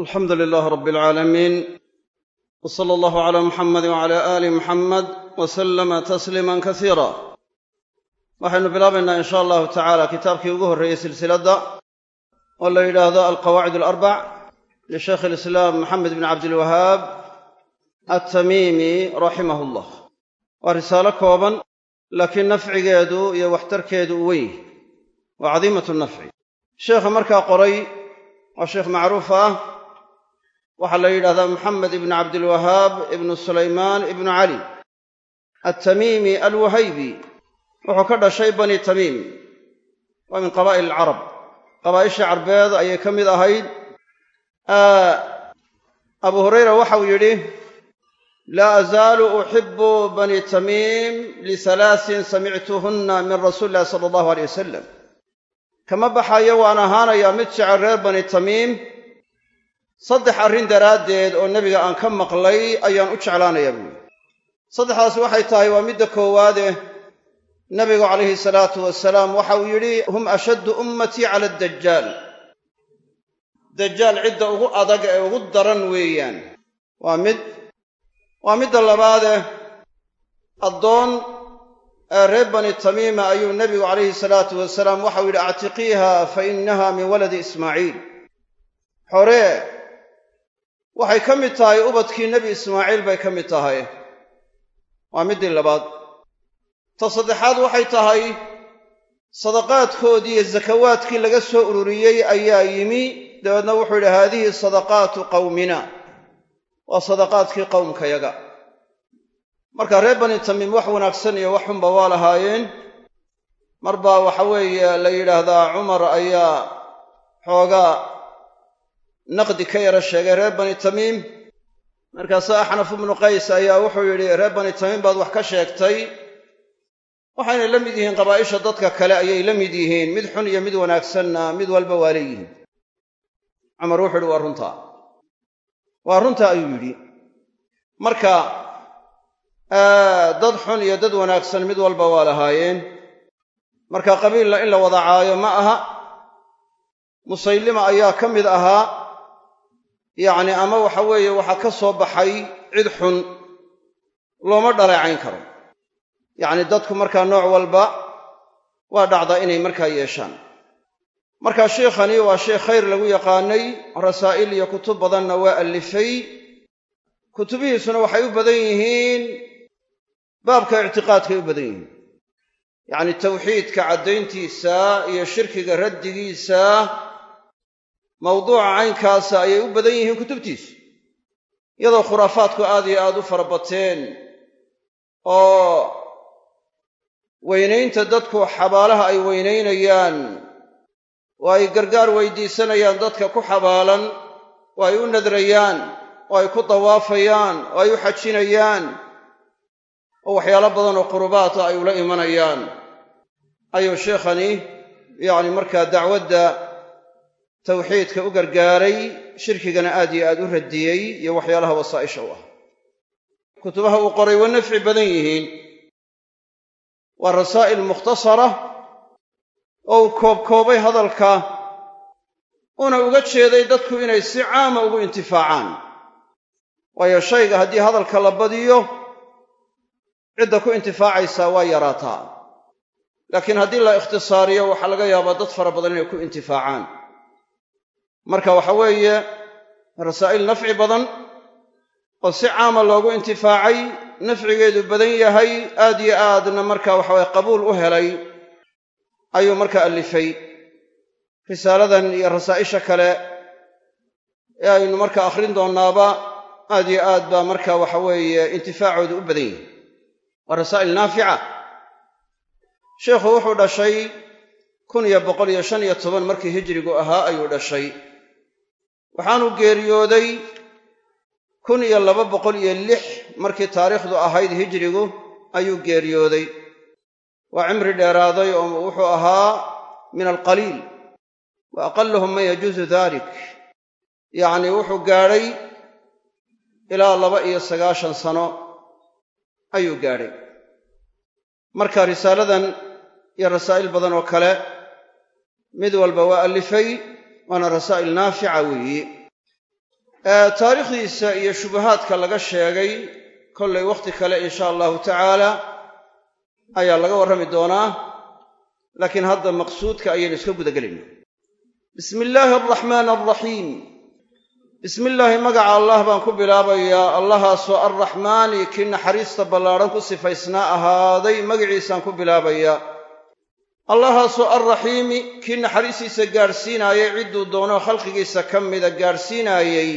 alxamdu lilaah rab alcaalamiin w sala allahu cala muxamadi wacala aali muxamed wa sallama tasliiman kasiira waxaynu bilaabaynaa in sha allahu tacaala kitaabkii ugu horreeyey silsiladda oo la yidhaahdo alqawaacid alarbac lishaykh alislaam maxamed bn cabdilwahaab attamiimi raximah llah waa risaalo kooban laakiin nafcigeedu iyo waxtarkeedu u weyn. Waa cadiimatu nafci. Sheekha markaa qoray waa sheekh macruuf ah waxaa la yidhahdaa maxamed ibnu cabdilwahaab ibnu sulaymaan ibnu cali attamiimi alwahaybi wuxuu ka dhashay bani tamiim. Waa min qabaa'il alcarab qabaa'ishii carbeed ayay ka mid ahayd. Abu hurayra waxau yidhi laa azaalu uxibu bani tamiim lihalaasin samictuhunna min rasuuli illahi sala allahu aleyh wasalam kama baxayo waan ahaanayaa mid jecel reer bani tamiim saddex arrin daraaddeed oo nebiga aan ka maqlay ayaan u jeclaanayaa buuli saddexdaasi waxay tahay waa midda koowaade nebigu calayhi salaatu wasalaam waxa uu yidhi hum ashaddu ummatii cala addajaal dajaal cidda ugu adag ee ugu daran weeyaan. Waa mid waa midda labaade addoon ee reer bani tamiima ayuu nebigu calayhi salaatu wasalaam waxau yidhi actiqiiha fa innaha min waladi ismaaciil. Xoree waxay ka mid tahay ubadkii nebi ismaaciil bay ka mid tahay. Waa middii labaad. Ta saddexaad waxay tahay sadaqaadkoodii iyo sakawaadkii laga soo ururiyey ayaa yimi. Dabeedna wuxuu yidhi haadihi sadaqaatu qawmina. Waa sadaqaadkii qowmkayaga marka reer bani tamiim wax wanaagsan iyo wax xunba waa lahaayeen. Mar baa waxa weeye la yidhaahdaa cumar ayaa xoogaa naqdi ka yara sheegay reer bani tamiim. Markaase axnaf ibnu qays ayaa wuxuu yidhi reer bani tamiim baad wax ka sheegtay. Waxayna la mid yihiin qabaa'isha dadka kale ayay la mid yihiin. Mid xun iyo mid wanaagsanna mid walba waa leeyihiin cumar wuxuu yidhi waa runtaa waa runtaa ayuu yidhi. Marka dad xun iyo dad wanaagsan mid walba waa lahaayeen. Marka qabiilla in la wada caayo ma aha. Musaylima ayaa ka mid ahaa yacni ama waxa weeye waxaa ka soo baxay cid xun looma dhaleecayn karo. Yacni dadku markaa nooc walba waa dhacdaa inay markaa yeeshaan. Marka sheikhani waa sheekh khayr lagu yaqaanay rasaa'il iyo kutub badanna waa allifay. Kutubihiisuna waxay u badan yihiin baabka ictiqaadkay u badan yihiin. Yacni tawxiidka caddayntiisa iyo shirkiga raddigiisa mawduuca caynkaasa ayay u badan yihiin kutubtiisu. Iyadoo khuraafaadku aad iyo aad u fara bateen oo weynaynta dadku xabaalaha ay weynaynayaan oo ay gargaar weydiisanayaan dadka ku xabaalan oo ay u nadrayaan oo ay ku dawaafayaan oo ay u xajinayaan oo waxyaalo badan oo qurubaata ay ula imanayaan. Ayuu sheekhani yacni markaa dacwadda tawxiidka u gargaaray shirkigana aad iyo aad u radiyey iyo waxyaalaha wasaa'isha u ah. Kutubaha uu qoray waa nafci badan yihiin. Waa rasaa'il mukhtasara oo uu koobkoobay hadalka una uga jeeday dadku inay si caama ugu intifaacaan. Waayo shayga haddii hadalka la badiyo cidda ku intifaacaysaa waa yaraataa. Laakiin haddii la ikhtisaariyo waxaa laga yaabaa dad fara badan inay ku intifaacaan marka waxa weeye rasaa'il nafci badan oo si caama loogu intifaacay nafcigeedu badan yahay aad yo aadna marka waxaweye qabuul u helay ayuu markaa allifay. Risaaladan iyo rasaa'isha kale ee aynu marka akhrin doonnaaba aad yo aad baa marka waxa weeye intifaacoodu u badan yahay. Waa rasaa'il naafica. Sheikhu wuxuu dhashay kun iyo boqol iyo shan iyo toban markii hijrigu ahaa ayuu dhashay waxaanu geeriyooday kun iyo laba boqol iyo lix markii taariikhdu ahayd hijrigu ayuu geeriyooday. Waa cimri dheeraaday oo wuxuu ahaa min alqaliil wa aqaluhum man yajuusu dalik yacnii wuxuu gaadhay ilaa laba iyo sagaashan sano ayuu gaadhay. Marka risaaladan iyo rasaa'il badan oo kale mid walba waa allifay waana rasaa'il naafica weeye taariikhdiisa iyo shubahaadka laga sheegay kollay wakhti kale insha allahu tacaala ayaa laga warrami doonaa laakiin hadda maqsuudka ayaynu iska guda gelayna bismi illaahi alraxmaani alraxiim bismi illaahi magaca allah baan ku bilaabayaa allahaasoo arraxmaani kii naxariista ballaadhan ku sifaysnaa ahaaday magaciisaan ku bilaabayaa allahaasoo alraxiimi kii naxariistiisa gaadhsiinaayay cidduu doono khalqigiisa ka mida gaadhsiinaayey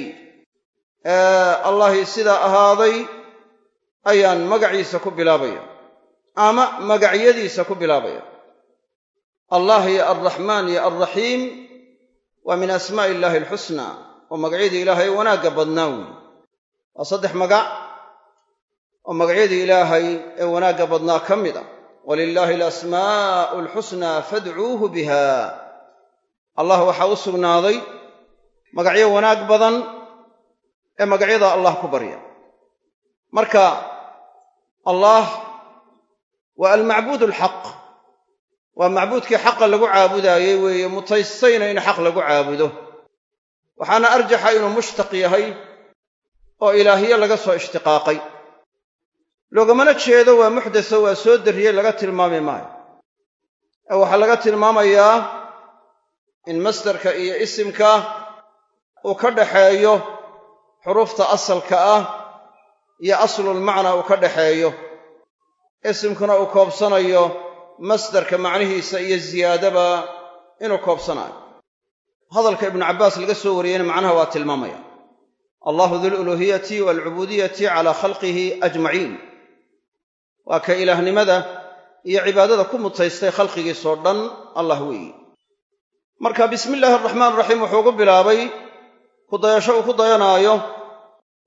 allahi sidaa ahaaday ayaan magaciisa ku bilaabaya ama magacyadiisa ku bilaabaya allah iyo alraxmaan iyo alraxiim waa min asmaa'i illaahi alxusnaa oo magacyadii ilaahay wanaagga badnaa weyi waa saddex magac oo magacyadii ilaahay ee wanaagga badnaa ka mid a walilaahi alasmaa'u alxusnaa fadcuuhu biha. Allah waxaa u sugnaaday magacyo wanaag badan ee magacyada allah ku barya. Marka allah waa almacbuud alxaq waa macbuudkii xaqa lagu caabudaayey weeye mutaystayna in xaq lagu caabudo. Waxaana arjaxa inuu mushtaq yahay oo ilaahiye laga soo ishtiqaaqay loogamana jeedo waa muxdeso waa soo darriyey laga tilmaami maayo. Ee waxaa laga tilmaamayaa in masdarka iyo isimka uu ka dhaxeeyo xuruufta asalka ah iyo aslulmacnaa uu ka dhaxeeyo. Isimkuna uu koobsanayo masdarka macnihiisa iyo ziyaadaba inuu koobsanaayo. Hadalka ibnu cabbaas laga soo wariyeyna macnaha waa tilmaamaya. Allahu dululuuhiyati waalcubuudiyati calaa khalqihi ajmaciin waa ka ilaahnimada iyo cibaadada ku mutaystay khalqigiisoo dhan allah weeyi. Marka bismi illaahi araxmaan raxiim wuxuu ugu bilaabay kudayasho uu ku dayanaayo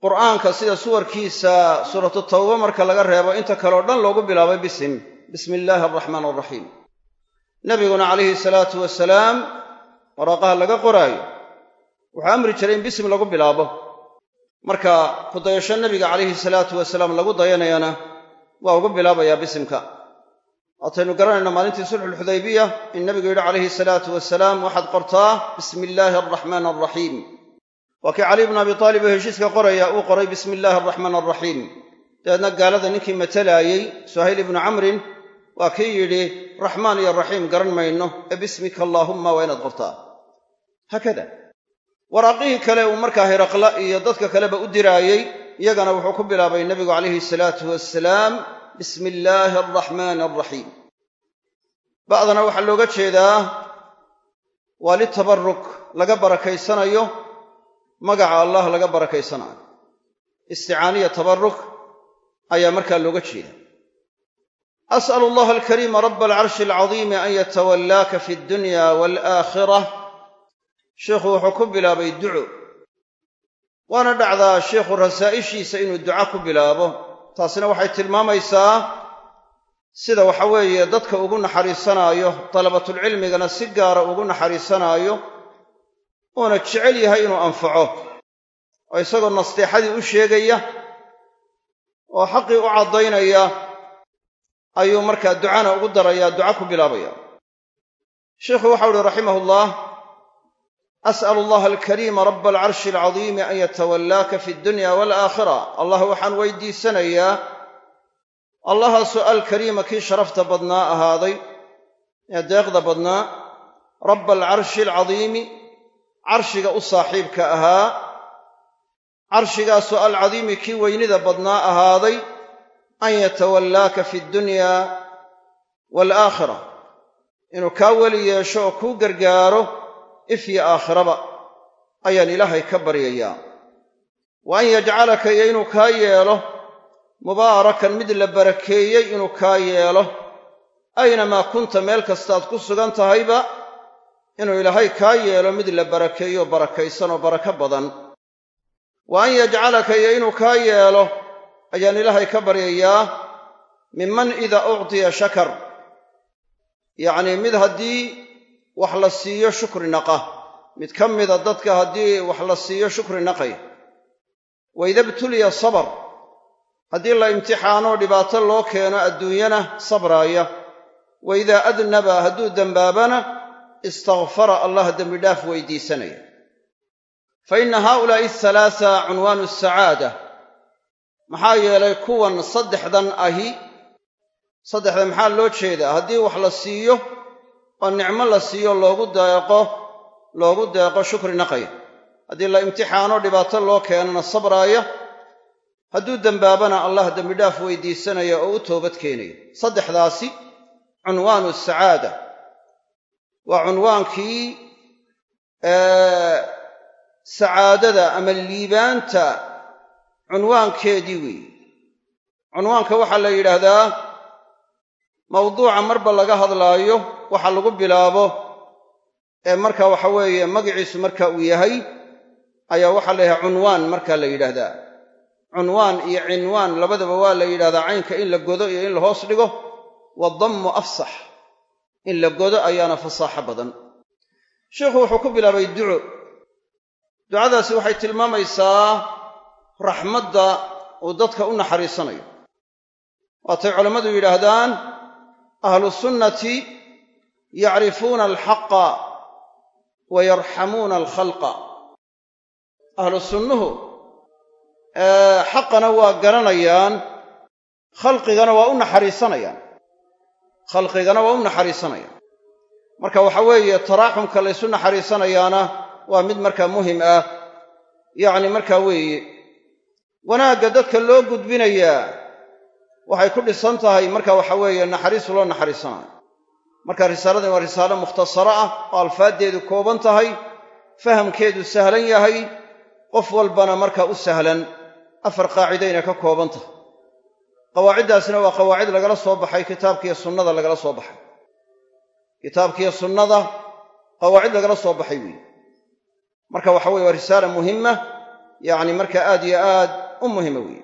qur'aanka sida suwarkiisa suuratu tawba marka laga reebo inta kaleoo dhan loogu bilaabay bisim bismi illaahi araxmaan araxiim nebiguna calayhi salaatu wasalaam waraaqaha laga qoraayo. Wuxuu amri jiray in bisim lagu bilaabo. Marka kudayasho nebiga calayhi salaatu wasalaam lagu dayanayana waa ugu bilaabayaa bisimka. Waataynu garanayna maalintii sulxuulxudaybiya in nebigu yidhi calayhi salaatu wasalaam waxaad qortaa? Bismi illaahi alraxmaan alraxiim waa kii cali bnu abi taalib oo heshiiska qoraya uu qoray bismi illaahi araxmaan alraxiim dabeedna gaalada ninkii matalaayey suhayl ibnu camrin waa kii yidhi raxmaan iyo raxiim garan mayno. Ee bismika allaahumma waa inaad qortaa. Haakada waraaqihii kale uu markaa hiraqla iyo dadka kaleba u diraayey iyagana wuxuu ku bilaabay nebigu calayhi salaatu wasalaam bismi illaahi alraxmaani alraxiim ba'dana waxaa looga jeedaa waa litabaruk laga barakaysanayo magaca allah laga barakaysanayo. Isticaaniya tabaruk ayaa markaa looga jeeda as'alu allaha alkariima raba alcarshi alcadiimi an yatawallaaka fi aldunya waalaakhira sheikhu wuxuu ku bilaabay duco waana dhacdaa sheikhu rasaa'ishiisa inuu duca ku bilaabo. Taasina waxay tilmaamaysaa sida waxa weeye dadka ugu naxariisanaayo dalabatulcilmigana si gaara ugu naxariisanaayo uuna jecel yahay inuu anfaco. Oo isagoo nasteexadii u sheegaya oo xaqii u caddaynaya ayuu markaa ducana ugu darayaa duca ku bilaabaya. Sheikhu waxau uhi raximahullah as'al allaha alkariima raba alcarshi alcadiimi an yatawallaaka fi aldunya waalaakhira allah waxaan weydiisanayaa allahaasoo alkariima kii sharafta badnaa ahaaday ee deeqda badnaa rabba alcarshi alcadiimi carshiga u saaxiibka ahaa carshigaasoo alcadiimi kii weynida badnaa ahaaday an yatawallaaka fi addunya waalaakhira inuu kaa weli yeesho oo kuu gargaaro ifyo aakhiraba ayaan ilaahay ka baryayaa. Wa an yajcalaka iyo inuu kaa yeelo mubaarakan mid la barakeeyey inuu kaa yeelo aynamaa kunta meel kastaad ku sugan tahayba inuu ilaahay kaa yeelo mid la barakeeyo barakaysan oo barako badan. Wa an yajcalaka iyo inuu kaa yeelo ayaan ilaahay ka baryayaa minman idaa uctiya shakar. Yacnii mid haddii wax la siiyo shukri naqa. Mid ka mida dadka haddii wax la siiyo shukri naqay. Wa ida btuliya sabar haddii la imtixaanoo dhibaato loo keeno adduunyana sabraaya. Wa idaa adnaba hadduu dembaabana istakfara allah dembidhaaf weydiisanaya. Fa inna haaulaa'i ahalaasa cunwaanu sacaada. Maxaa yeelay kuwan saddexdan ahi saddexda maxaa loo jeedaa? Haddii wax la siiyo oo nicmo la siiyo loogu deeqo loogu deeqo shukri naqaya haddii la imtixaano dhibaato loo keenana sabraaya hadduu dembaabana allah dembidhaaf weydiisanaya oo u toobad keenaya saddexdaasi cunwaanu sacaada. Waa cunwaankii sacaadada ama liibaanta cunwaankeedii weeye cunwaanka waxaa la yidhaahdaa mawduuca marba laga hadlaayo waxa lagu bilaabo ee marka waxa weeye magaciisu marka uu yahay ayaa waxaa la yidhaha cunwaan marka la yidhaahdaa. Cunwaan iyo cinwaan labadaba waa la yidhahdaa caynka in la godo iyo in la hoos dhigo. Wadammu afsax. In la godo ayaana fasaaxo badan. Sheikhu wuxuu ku bilaabay duco. Ducadaasi waxay tilmaamaysaa raxmadda uu dadka u naxariisanayo. Waatay culammadu yidhaahdaan ahlu sunnati yacrifuuna alxaqa wa yarxamuuna alkhalqa. Ahlu sunnuhu xaqana waa garanayaan khalqigana waa u naxariisanayaan. Khalqigana waa u naxariisanayaan. Marka waxa weeye taraaxumka laysu naxariisanayaana waa mid markaa muhiim ah. Yacni markaa weeye wanaagga dadka loo gudbinayaa waxay ku dhisan tahay marka waxa weeye naxariis loo naxariisanayo marka risaaladan waa risaalo mukhtasaro ah oo alfaaddeedu kooban tahay fahamkeedu sahlan yahay qof walbana marka u sahlan afar qaacidayna ka kooban tahay. Qawaaciddaasna waa qawaacid lagala soo baxay kitaabkiiyo sunnada lagala soo baxay. Kitaabkiiyo sunnada qawaacid lagala soo baxay weeye. Marka waxa weye waa risaala muhima yacni marka aad yo aad u muhima weeye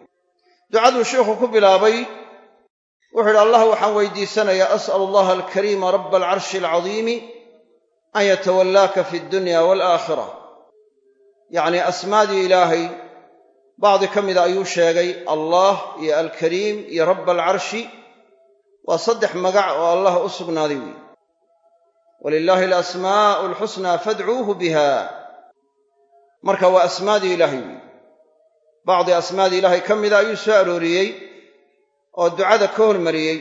ducaduu sheikhu ku bilaabay wuxuu idhi allah waxaan weydiisanayaa as'alu allaha alkariima rabba alcarshi alcadiimi an yatawallaaka fi addunya waalaakhira yacnii asmaadii ilaahay bacdi ka mida ayuu sheegay allah iyo alkariim iyo rabba alcarshi waa saddex magac oo allah u sugnaaday weeye walilaahi alasmaa'u alxusnaa fadcuuhu biha marka waa asmaadii ilaahay weeye bacdi asmaadii ilaahay ka mida ayuu soo arooriyey oo ducada ka hormariyey.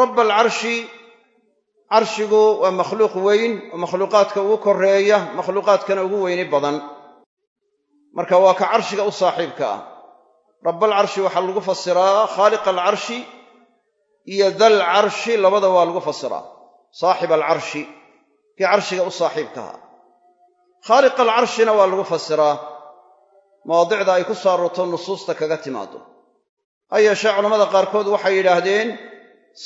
Rabba alcarshi carshigu waa makhluuq weyn oo makhluuqaadka ugu korreeya makhluuqaadkana ugu weyni badan. Marka waa ka carshiga u saaxiibka ah. Rabbaalcarshi waxaa lagu fasiraa khaaliqa alcarshi iyo dal carshi labada waa lagu fasiraa. Saaxib alcarshi kii carshiga u saaxiibkaha khaaliqa alcarshina waa lagu fasiraa mawaadicda ay ku soo aroorto nusuusta kaga timaado ha yeeshee culammada qaarkood waxay yidhaahdeen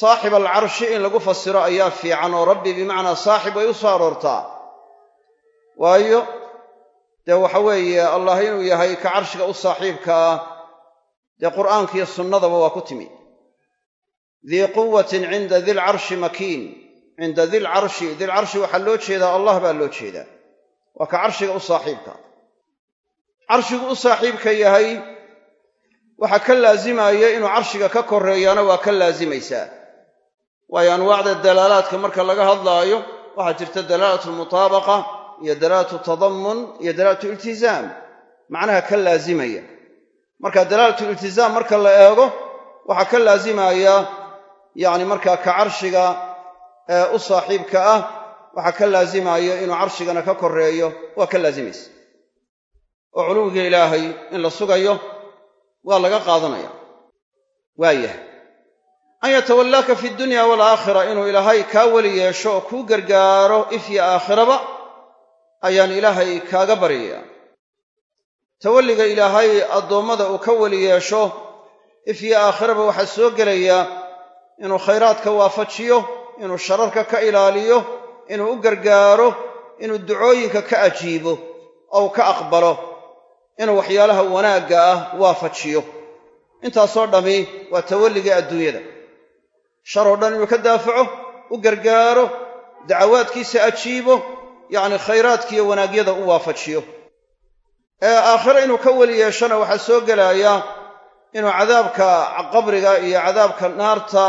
saaxib alcarshi in lagu fasiro ayaa fiican oo rabbi bimacnaa saaxib way u soo aroortaa. Waayo dee waxa weeye allah inuu yahay ka carshiga u saaxiibkaa dee qur'aankiiyo sunnadaba waa ku timi dii quwatin cinda dilcarshi makiin. Cinda dilcarshi dilcarshi waxaa loo jeedaa allah baa loo jeedaa. Waa ka carshiga u saaxiibka carshigu u saaxiibka yahay waxaa ka laazimaya inuu carshiga ka korreeyaana waa ka laazimaysaa waayo anwaacda dalaalaadka marka laga hadlaayo waxaa jirta dalaalatu lmutaabaqa iyo dalaalatu tadammun iyo dalaalatu iltizaam. Macnaha ka laazimaya. Marka dalaalatu iltizaam marka la eego waxaa ka laazimaya yacni markaa ka carshiga ee u saaxiibka ah waxaa ka laazimaya inuu carshigana ka korreeyo waa ka laazimaysa oo culuwiga ilaahay in la sugayo waa laga qaadanaya. Waayahay an yatawallaaka fi dunya waalaakhira inuu ilaahay kaa weli yeesho oo kuu gargaaro ifyo aakhiraba ayaan ilaahay kaaga baryayaa. Tawalliga ilaahay addoommada uu ka weli yeesho ifyo aakhiraba waxaa soo gelaya inuu khayraadka waafajiyo inuu shararka ka ilaaliyo inuu u gargaaro inuu ducooyinka ka ajiibo ou ka aqbalo inuu waxyaalaha wanaagga ah waafajiyo intaasoo dhammi waa tawalligii adduunyada. Shar oo dhan inuu ka daafaco u gargaaro dacawaadkiisa ajiibo yacni khayraadkiiyo wanaagyada u waafajiyo. Ee aakhiro inuu ka weli yeeshona waxaa soo gelaya inuu cadaabka qabriga iyo cadaabka naarta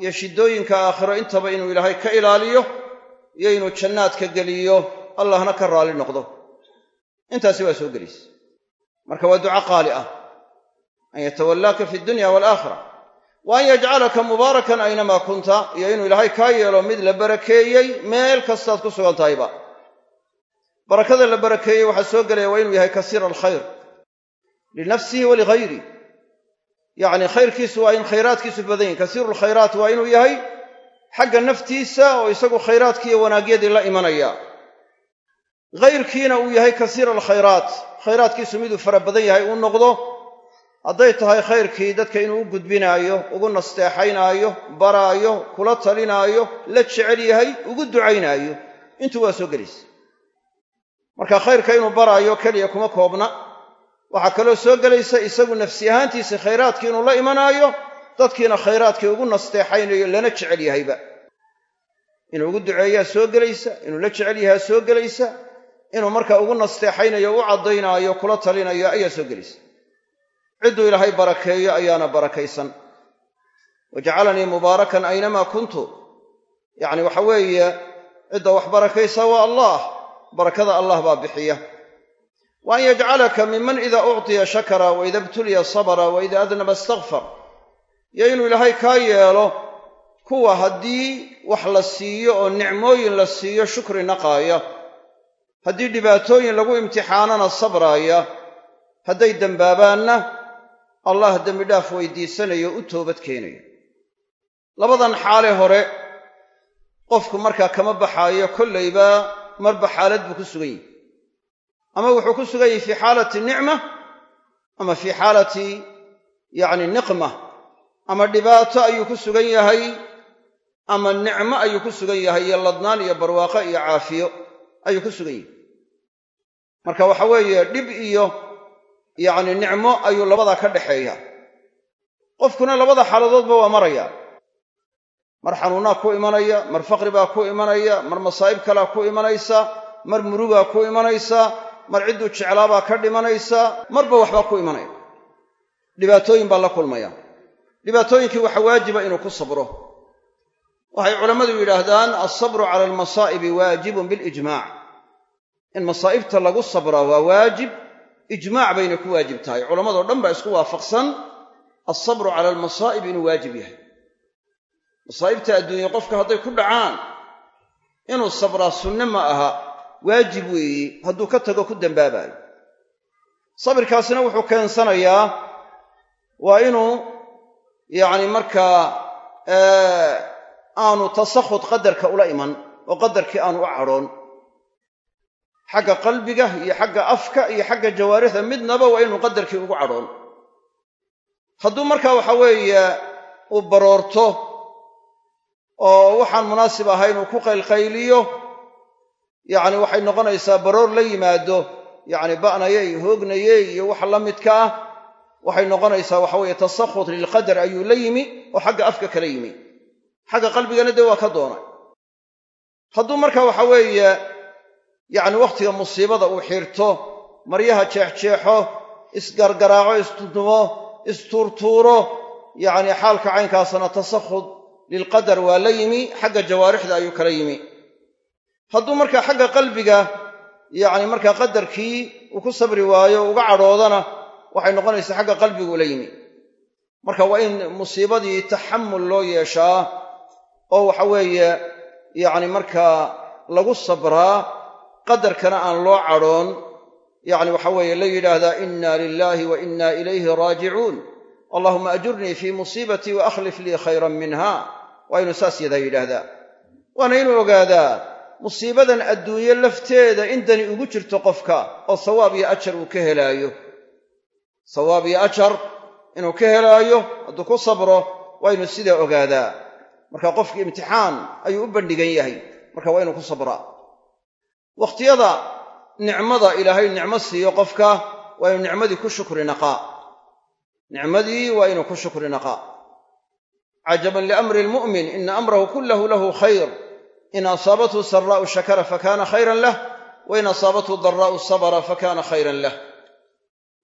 iyo shiddooyinka aakhiro intaba inuu ilaahay ka ilaaliyo iyo inuu jannaadka geliyo allahna ka raalli noqdo. Intaasi waa soo gelaysa marka waa duco qaali ah an yatawallaaka fi dunya waalaakhira wa an yajcalaka mubaarakan aynamaa kunta iyo inuu ilaahay kaa yeelo mid la barakeeyey meel kastaad ku sugan tahayba. Barakada la barakeeyey waxaa soo gelaya waa inuu yahay kasiira alkhayr linafsihi waligayri yacni khayrkiisu waa in khayraadkiisu badan yihiin kasiiru lkhayraat waa inuu yahay xagga naftiisa oo isagu khayraadkiiyo wanaagyadii la imanaya hayrkiina uu yahay kasiira alkhayraat. Khayraadkiisu miduu fara badan yahay uu noqdo hadday tahay khayrkii dadka inuu u gudbinaayo ugu nasteexaynaayo baraayo kula talinaayo la jecel yahay ugu ducaynaayo intuu waa soo gelaysa marka khayrka inuu baraayo keliya kuma koobna. Waxaa kaloo soo gelaysa isagu nafsi ahaantiisa khayraadkii inuu la imanaayo dadkiina khayraadkii ugu nasteexaynayo lana jecel yahayba. Inuu ugu duceeyaa soo gelaysa inuu la jecel yahaa soo gelaysa inuu markaa ugu nasteexaynayo u caddaynaayo kula talinayo ayaa soo gelaysa cidduu ilaahay barakeeyo ayaana barakaysan. Wajacalanii mubaarakan aynamaa kuntu. Yacni waxa weeye cidda wax barakaysa waa allah. Barakada allah baa bixiya. Wa an yajcalaka miman ida uctiya shakara wa ida ibtuliya sabra wa ida adnaba istakfar iyo inuu ilaahay kaa yeelo kuwa haddii wax la siiyo oo nicmooyin la siiyo shukri naqaaya haddii dhibaatooyin lagu imtixaanana sabraaya hadday dembaabaanna allah dembi dhaaf weydiisanayo u toobad keenayo. Labadan xaale hore qofku markaa kama baxaayo kollayba marba xaalad buu ku sugan yahi ama wuxuu ku sugan yahay fii xaalati nicma ama fii xaalati yacni niqma. Ama dhibaato ayuu ku sugan yahay ama nicmo ayuu ku sugan yahay iyo ladnaan iyo barwaaqo iyo caafiyo ayuu ku sugan yahay. Marka waxa weeye dhib iyo yacni nicmo ayuu labadaa ka dhaxeeya. Qofkuna labada xaaladoodba waa maraya. Mar xanuunnaa ku imanaya mar faqri baa ku imanaya mar masaa'ib kalaa ku imanaysa mar murugaa ku imanaysa mar cidduu jeclaabaa ka dhimanaysa marba waxbaa ku imanaya. Dhibaatooyin baa la kulmaya. Dhibaatooyinkii waxa waajiba inuu ku sabro. Waxay culammadu yidhaahdaan alsabru cala almasaa'ibi waajibun bilijmaac in masaa'ibta lagu sabraa waa waajib ijmaac bayna ku waajib tahay. Culammadoo dhan baa isku waafaqsan alsabru cala almasaa'ib inuu waajib yahay. Masaa'ibta adduunye qofka hadday ku dhacaan inuu sabraa sunne ma aha waajib weeye hadduu ka tago ku dembaabayo sabirkaasina wuxuu keensanayaa waa inuu yacni markaa aanu tasakhud qadarka ula iman oo qadarkii aanu u cadhoon xagga qalbiga iyo xagga afka iyo xagga jawaarixda midnaba waa inuu qadarkii ugu cadhoon hadduu markaa waxa weeye uu baroorto oo waxaan munaasib ahayn uu ku qaylqayliyo yacni waxay noqonaysaa baroor la yimaado yacni ba'nayey hoognayey iyo waxa la midka ah waxay noqonaysaa waxa weeye tasakhut lilqadar ayuu la yimi oo xagga afka kala yimi. Xagga qalbigana dee waa ka doonay. Hadduu marka waxa weeye yacni wakhtiga musiibada uu xirto maryaha jeexjeexo isgargaraaco istuntumo istuurtuuro yacni xaalka caynkaasna tasakhud lilqadar waa la yimi xagga jawaarixda ayuu kala yimi. Hadduu markaa xagga qalbiga yacni markaa qadarkii uu ku sabri waayo uga cadhoodana waxay noqonaysaa xagga qalbigu la yimi. Marka waa in musiibadii taxamul loo yeeshaa oo waxa weeye yacni markaa lagu sabraa qadarkana aan loo cadhoon yacni waxa weeye la yidhaahdaa inna lilaahi wa inna ilayhi raajicuun. Allahuma ajurnii fii musiibatii wa akhlif lii khayran minha. Waa inuu saas yadaa yidhaahdaa. Waana inuu ogaadaa musiibadan adduunye lafteeda in dani ugu jirto qofka oo sawaab iyo ajar uu ka helaayo. Sawaab iyo ajar inuu ka helaayo hadduu ku sabro waa inuu sidaa ogaadaa. Marka qofkii imtixaan ayuu u bandhigan yahay. Marka waa inuu ku sabraa wakhtiyada nicmada ilaahay nicmo siiyo qofka waa inuu nicmadii ku shukri naqaa. Nicmadii waa inuu ku shukri naqaa. Cajaban liamri lmu'min ina amrahu kullahu lahu khayr. In asaabathu saraa'u shakara fakana khayran lah wa in asaabathu daraa'u sabra fakana khayran lah.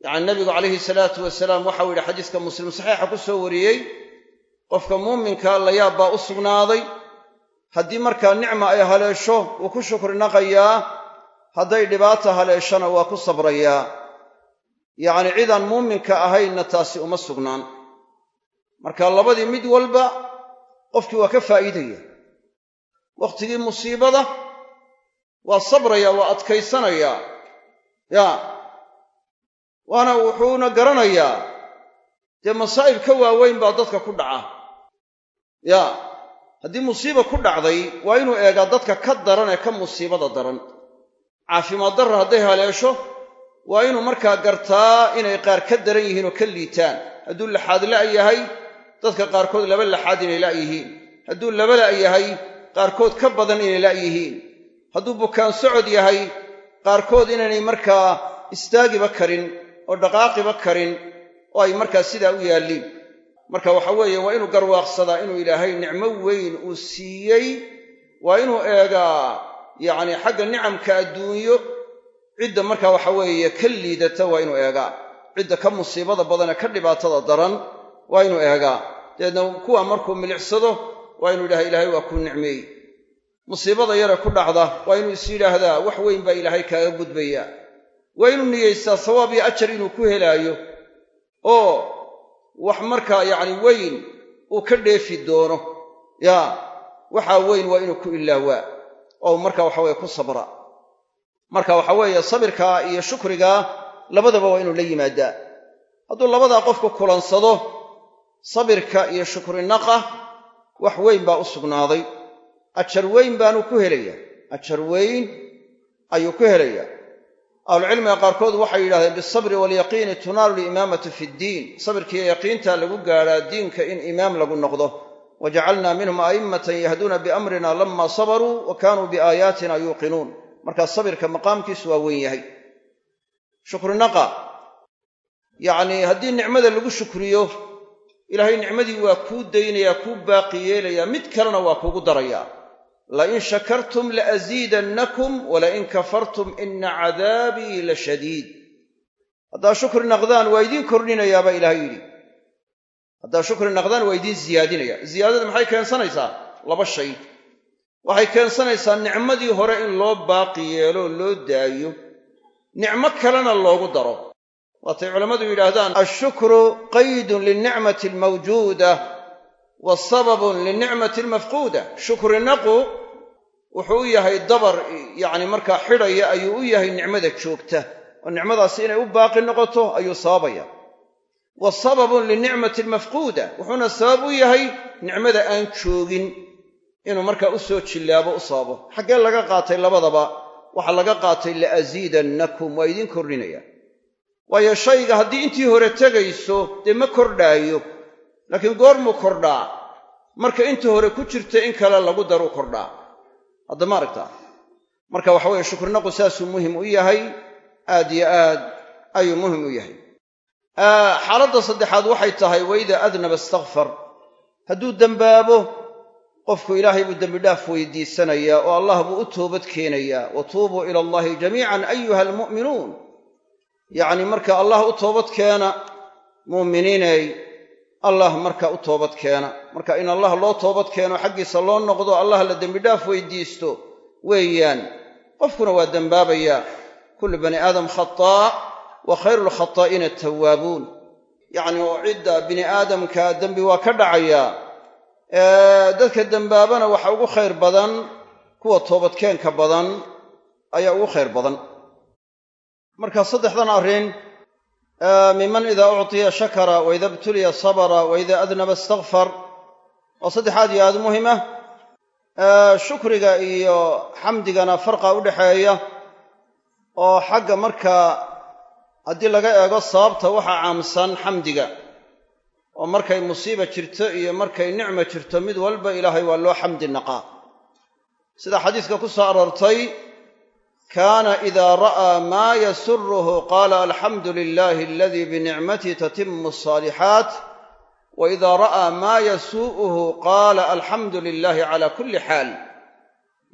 Yacni nabigu calayhi salaatu wasalaam waxau yidhi xadiiska muslim saxiixa ku soo wariyey qofka muuminka layaab baa u sugnaaday haddii markaa nicma ay haleesho wuu ku shukri naqayaa hadday dhibaata haleeshana waa ku sabrayaa yacni cidaan muuminka ahaynna taasi uma sugnaan. Marka labadii mid walba qofkii waa ka faa'iidaya. Wakhtigii musiibada waa sabraya waa adkaysanayaa ya waana wuxuuna garanayaa. Dee masaa'ib ka waaweyn baa dadka ku dhaca. Ya haddii musiiba ku dhacday waa inuu eegaa dadka ka daran ee ka musiibada daran. Caafimaad darra hadday haleesho waa inuu markaa gartaa inay qaar ka daran yihiin oo ka liitaan. Hadduu laxaad la' yahay dadka qaarkood laba laxaad inay la' yihiin. Hadduu laba la' yahay qaarkood ka badan inay la' yihiin. Hadduu bukaan socod yahay qaarkood inaynay markaa istaagiba karin oo dhaqaaqiba karin oo ay markaa sidaa u yaalliin marka waxa weeye waa inuu garwaaqsadaa inuu ilaahay nicmo weyn uu siiyey waa inuu eegaa yacni xagga nicamka adduunyo. Cidda markaa waxa weeye ka liidata waa inuu eegaa. Cidda ka musiibada badan ka dhibaatada daran waa inuu eegaa. Dabeedna kuwa markuu milicsado waa inuu yidhaha ilaahay waa kuu nicmeey musiibada yare ku dhacda waa inuu is yidhaahdaa wax weyn baa ilaahay kaaga gudbayaa waa inuu niyeystaa sawaab iyo ajar inuu ku helaayo. Oo wax markaa yacni weyn uu ka dheefi doono. Yaa waxaa weyn waa inuu ku ilaawaa. Oo marka waxa weye ku sabra. Marka waxa weeye sabirkaa iyo shukrigaa labadaba waa inuu la yimaadaa. Hadduu labadaa qofku kulansado sabirka iyo shukrinaqa wax weyn baa u sugnaaday. Ajar weyn baanuu ku helayaa. Ajar weyn ayuu ku helayaa ahlucilmiga qaarkood waxay yidhahdeen bisabri waalyaqiini tunaalu liimaamatu fi ddiin. Sabirkiiyo yaqiinta lagu gaadhaa diinka in imaam lagu noqdo. Wajacalnaa minhum a'immatan yahduuna biamrina lama sabaruu wa kaanuu biaayaatina yuuqinuun. Markaa sabirka maqaamkiisu waa weyn yahay. Shukrinaqa yacnii haddii nicmada lagu shukriyo ilaahay nicmadii waa kuu daynayaa kuu baaqi yeelayaa mid kalena waa kuugu darayaa lain shakartum laasiidannakum walain kafartum ina cadaabii la shadiid haddaa shukri naqdaan waa idiin kordhinayaa baa ilaahay yidhi. Haddaa shukri naqdaan waa idiin ziyaadinaya. Ziyaadada maxay keensanaysaa? Laba shay waxay keensanaysaa nicmadii hore in loo baaqi yeeloo loo daayo nicmo kalena loogu daro. Waatay culammadu yidhaahdaan ashukru qaydun lilnicmati almawjuuda wa sababun lilnicmati almafquuda shukrinaqu wuxuu u yahay dabar yacni markaa xidhaya ayuu u yahay nicmada joogta. Oo nicmadaasi inay u baaqi noqoto ayuu sababaya. Wa sababun linicmati almafquuda wuxuuna sabab u yahay nicmada aan joogin. Inuu markaa u soo jillaabo u sababo xaggee laga qaatay labadaba waxaa laga qaatay la'asiidannakum waa idiin kordhinaya. Waayo shayga haddii intii hore tegayso dee ma kordhaayo laakiin goormuu kordhaa. Marka intii hore ku jirta in kale lagu daruu kordhaa. Hadda ma aragtaa marka waxa weeye shukrinaqu saasuu muhiim u yahay aad yo aad ayuu muhiim u yahay. Xaaladda saddexaad waxay tahay waidaa adnaba istakfar hadduu dembaabo qofku ilaahay buu dembidhaaf weydiisanayaa oo allah buu u toobad keenayaa wa tuubuu ila allahi jamiican ayuha almu'minuun. Yacni marka allah u toobad keena muuminiinay allah marka u toobad keena. Marka in allah loo toobad keeno xaggiisa loo noqdo allah la dembidhaaf weydiisto. Weeyaan qofkuna waa dembaabayaa kullu bani aadam khataa wa khayru lkhataa'iina tawaabuun yacni oo cidda bini aadamka dembi waa ka dhacayaa dadka dembaabana waxa ugu khayr badan kuwa toobadkeenka badan ayaa ugu khayr badan. Marka saddexdan arrin miman idaa uctiya shakara wa ida ibtuliya sabara wa ida adnaba istakfar waa saddex aad iyo aad muhiim ah. Shukriga iyo xamdigana farqa u dhexeeya oo xagga markaa haddii laga eego sababta waxaa caamsan xamdiga oo markay musiiba jirto iyo markay nicma jirto mid walba ilaahay waa loo xamdi naqaa. Sida xadiiska ku soo aroortay kaana idaa ra'aa maa yasuruhu qaala alxamdu lilaahi aladii binicmatii tatimu asaalixaat wa idaa ra'aa maa yasuu'uhu qaala alxamdu lilaahi cala kulli xaal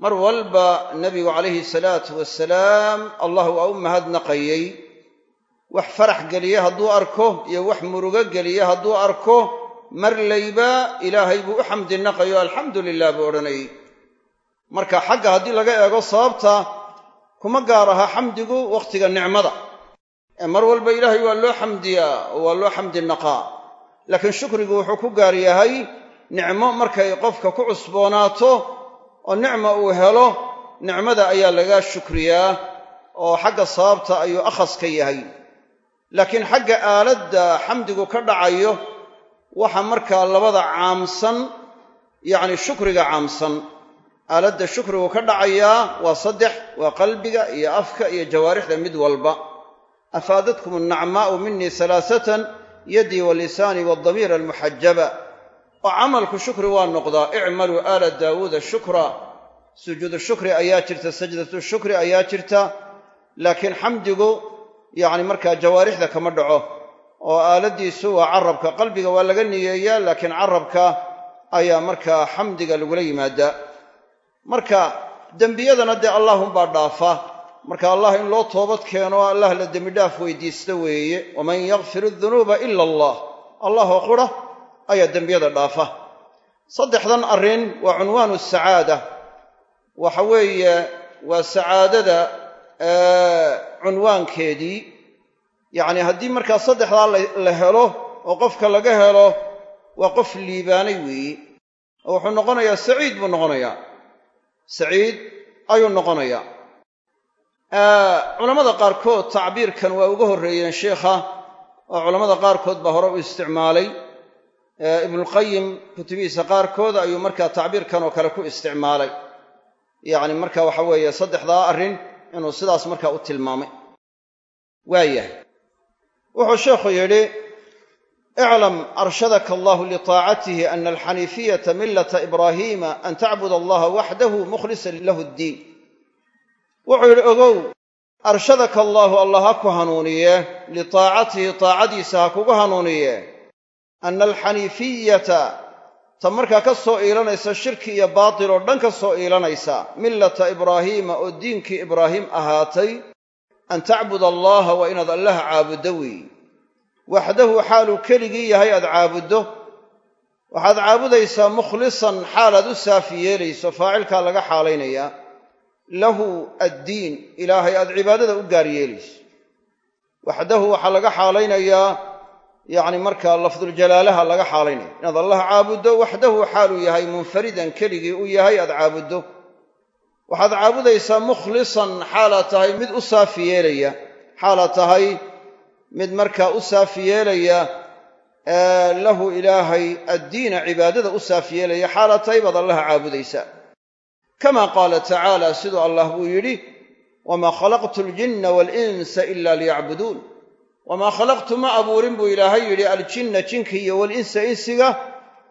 mar walba nebigu calayhi salaatu wasalaam allah waa u mahadnaqayey wax farax geliye hadduu arko iyo wax murugo geliye hadduu arko marlayba ilaahay buu u xamdi naqayo alxamdu lilah buu odhanayey marka xagga haddii laga eego sababta kuma gaar aha xamdigu wakhtiga nicmada. Ee mar walba ilaahay waa loo xamdiyaa oo waa loo xamdi naqaa. Laakiin shukrigu wuxuu ku gaar yahay nicmo markay qofka ku cusboonaato oo nicma uu helo nicmada ayaa laga shukriyaa oo xagga sababta ayuu akhas ka yahay. Laakiin xagga aaladda xamdigu ka dhacayo waxa markaa labada caamsan yacni shukriga caamsan aaladda shukrigu ka dhacayaa waa saddex waa qalbiga iyo afka iyo jawaarixda mid walba. Afaadadkum annacmaa'u minii halaasatan yadii wa lisaanii waadamiir almuxajaba oo camalku shukri waa noqdaa icmaluu aala daawuuda shukra. Sujuudu shukri ayaa jirta sajdatu shukri ayaa jirta. Laakiin xamdigu yacni markaa jawaarixda kama dhaco. Oo aaladdiisu waa carabka qalbiga waa laga niyeeyaa laakiin carabka ayaa markaa xamdiga lagula yimaadaa marka dembiyadana dee allahunbaa dhaafa. Marka allah in loo toobad keeno allah la dembidhaaf weydiista weeye. Waman yakfir adunuuba ila allah. Allahoo qura ayaa dembiyada dhaafa. Saddexdan arrin waa cunwaanu sacaada. Waxa weeye waa sacaadada cunwaankeedii. Yacni haddii markaa saddexdaa la helo oo qofka laga helo waa qof liibaanay weeye. Oo wuxuu noqonayaa saciid buu noqonayaa saciid ayuu noqonayaa. Culammada qaarkood tacbiirkan waa uga horreeyeen sheikha oo culammada qaarkood baa hore u isticmaalay. Ibnulqayim kutubihiisa qaarkood ayuu markaa tacbiirkan oo kale ku isticmaalay. Yacni marka waxa weeye saddexdaa arrin inuu sidaas markaa u tilmaamay. Waayahay wuxuu sheekhu yidhi iclam arshadaka allahu litaacatihi ana alxaniifiyata millata ibraahiima an tacbud allaha waxdahu mukhlisan lahu ddiin wuxuu yidhi ogow arshadaka allaahu allah ha ku hanuuniye litaacatihi taacadiisa ha kugu hanuuniye ana alxaniifiyata ta markaa ka soo iilanaysa shirki iyo baatil oo dhan ka soo iilanaysa millata ibraahiima oo diinkii ibraahim ahaatay an tacbud allaha waa inaad allaha caabuddo weeye waxdahu xaaluu keligii yahay aad caabuddo waxaad caabudaysaa mukhlisan xaalaad u saafi yeelayso faacilkaa laga xaalaynayaa. Lahu addiin ilaahay aad cibaadada u gaar yeelayso. Waxdahu waxaa laga xaalaynayaa yacni markaa lafduljalaalaha laga xaalaynaya inaad allah caabuddo waxdahu xaaluu yahay munfaridan keligii u yahay aad caabuddo waxaad caabudaysaa mukhlisan xaalaad tahay mid u saafi yeelaya. Xaalaad tahay mid markaa u saafi yeelaya lahu ilaahay addiina cibaadada u saafi yeelaya xaalaad tahay baad allaha caabudaysaa kama qaala tacaala siduu allah buu yidhi wamaa khalaqtu aljinna waalinsa ila liyacbuduun. Wamaa khalaqtu ma abuurin buu ilaahay yidhi aljinna jinka iyo walinsa insiga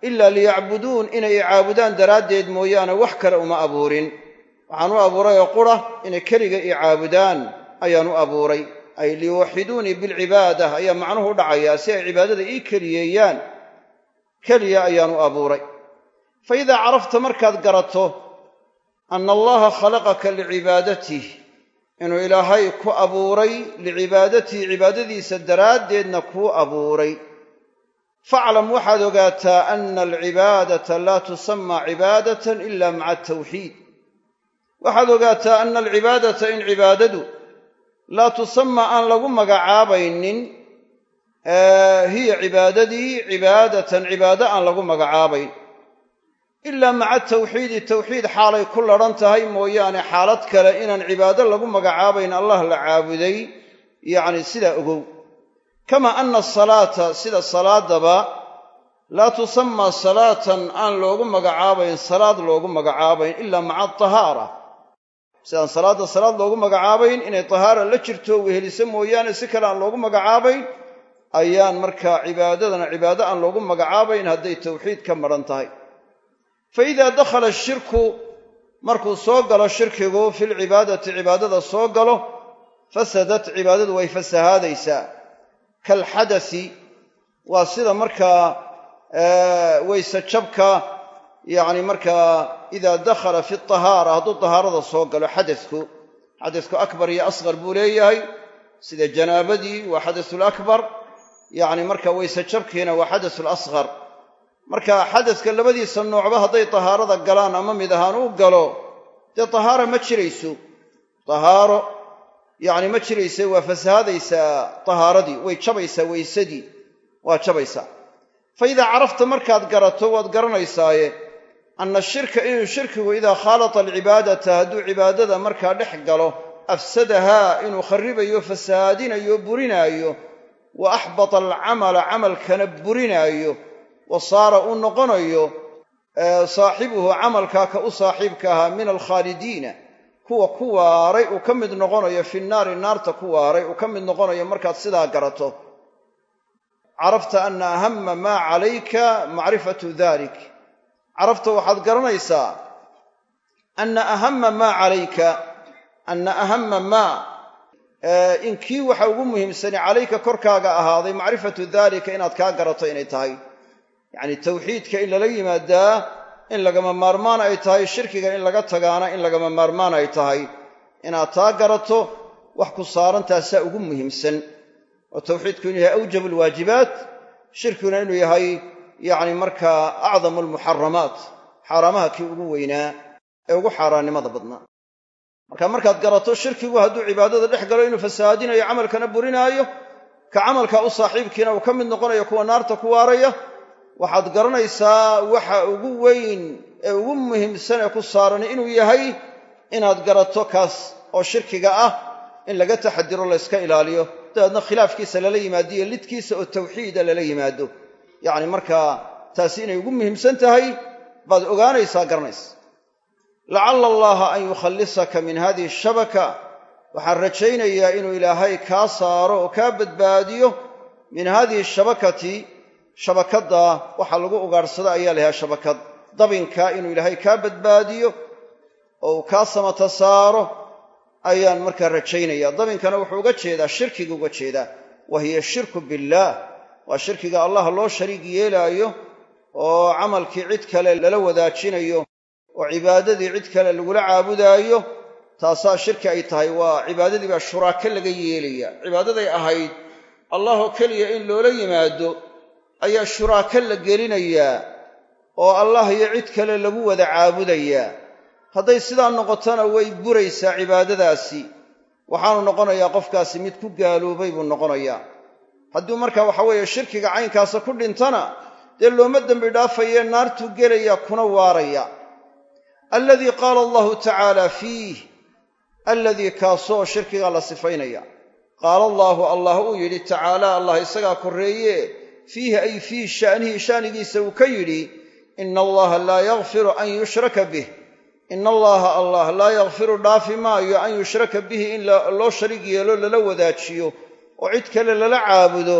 ila liyacbuduun inay icaabudaan daraaddeed mooyaane wax kale uma abuurin. Waxaan u abuuray oo qura inay keliga i caabudaan ayaan u abuuray ay liyuwaxiduunii bilcibaada ayaa macnuhu u dhacayaa si ay cibaadada ii keliyeeyaan. Keliya ayaan u abuuray. Fa idaa carafta markaad garato ana allaha khalaqaka licibaadatii inuu ilaahay ku abuuray licibaadatii cibaadadiisa daraaddeedna kuu abuuray. Faclam waxaad ogaataa ana alcibaadata laa tusamaa cibaadatan ila maca atawxiid waxaad ogaataa ana alcibaadata in cibaadadu laa tusama aan lagu magacaabaynin hiya cibaadadii cibaadatan cibaado aan lagu magacaabayn. Ilaa maca tawxiidi tawxiid xaalay ku ladhan tahay mooyaane xaalad kale inaan cibaado lagu magacaabayn allah la caabuday yacni sidaa ogow. Kamaa ana asalaata sida salaadaba laa tusamaa salaatan aan loogu magacaabayn salaad loogu magacaabayn ilaa maca atahaara sidaan salaadda salaad loogu magacaabayn inay tahaara la jirto weheliso mooyaane si kale aan loogu magacaabayn ayaan markaa cibaadadana cibaado aan loogu magacaabayn hadday tawxiid ka madhan tahay. Fa idaa dakhala ashirku markuu soo galo shirkigu filcibaadati cibaadada soo galo fasadat cibaadadu way fasahaadaysaa. Kaalxadasi waa sida markaa weyse jabka yacni markaa idaa dakhala fi tahaara hadduu tahaarada soo galo xadasku xadasku akbar iyo asqar buu leeyahay. Sida janaabadii waa xadasul akbar. Yacni marka weyse jabkiina waa xadasul asqar marka xadaska labadiisa noocba hadday tahaarada galaan ama mid ahaan u galo dee tahaara ma jirayso tahaaro yacni ma jirayse waa fasahaadaysaa tahaaradii way jabaysaa weysadii waa jabaysaa. Fa idaa carafta markaad garato waad garanaysaaye anna shirka inuu shirkigu idaa khaalata alcibaadata hadduu cibaadada markaa dhex galo afsadahaa inuu kharribayo fasahaadinayo burinaayo wa axbata alcamala camalkana burinaayo wa saara uu noqonayo saaxibuhu camalkaa ka u saaxiibka ahaa min alkhaalidiina kuwa ku waaray uu ka mid noqonayo fi naari naarta ku waaray uu ka mid noqonayo markaad sidaa garato carafta ana ahama maa calayka macrifatu dalik carafta waxaad garanaysaa ana ahama maa calayka ana ahama maa in kii waxa ugu muhiimsani calayka korkaaga ahaaday macrifatu daalika inaad kaa garato inay tahay. Yacni tawxiidka in lala yimaadaa in lagama maarmaan ay tahay shirkiga in laga tagaana in lagama maarmaan ay tahay. Inaad taa garato wax ku saaran taasaa ugu muhiimsan. Oo tawxiidku inuu yahay awjabu alwaajibaat shirkiguna inuu yahay yacni markaa acdamu almuxaramaat xaaraamaha kii ugu weynaa ee ugu xaaraannimada badnaa. Marka markaad garato shirkigu hadduu cibaadada dhex galo inuu fasahaadinayo camalkana burinaayo ka camalka u saaxiibkiina uu ka mid noqonayo kuwa naarta ku waaraya waxaad garanaysaa waxa ugu weyn ee ugu muhiimsan ee ku saaran inuu yahay inaad garato kaas oo shirkiga ah in laga taxadiro layska ilaaliyo. Dabeedna khilaafkiisa lala yimaado iyo lidkiisa oo tawxiida lala yimaado yacni markaa taasi inay ugu muhiimsan tahay baad ogaanaysaa garanaysa lacalla allaha an yukhallisaka min hadihi shabaka. Waxaan rajaynayaa inuu ilaahay kaa saaro oo kaa badbaadiyo min hadihi shabakati. Shabakadda waxaa lagu ugaadhsada ayaa layahay shabakad. Dabinka inuu ilaahay kaa badbaadiyo oo uu kaa samata saaro ayaan markaa rajaynaya dabinkana wuxuu uga jeedaa shirkiga uga jeedaa. Wa hiya shirku billaah waa shirkiga allah loo shariig yeelaayo oo camalkii cid kale lala wadaajinayo oo cibaadadii cid kale lagula caabudaayo taasaa shirki ay tahay. Waa cibaadadii baa shuraako laga yeelaya cibaadaday ahayd allahoo keliya in loola yimaado ayaa shuraako la gelinayaa oo allah iyo cid kale lagu wada caabudayaa. Hadday sidaa noqotona way buraysaa cibaadadaasi. Waxaanu noqonayaa qofkaasi mid ku gaaloobay buu noqonayaa hadduu marka waxa weeye shirkiga caynkaasa ku dhintana dee looma dembi dhaafayee naartuu gelaya kuna waaraya. Alladii qaala allahu tacaala fiih alladii kaasoo shirkigaa la sifaynaya. Qaala allaahu allah uu yidhi tacaala allah isagaa korreeye fiihi ay fii sha'nihi sha'nigiisa uu ka yidhi ina allaha laa yakfiru an yushraka bih. Ina allaha allah laa yakfiru dhaafi maayo an yushraka bihi in loo shariig yeelo lala wadaajiyo oo cid kale lala caabudo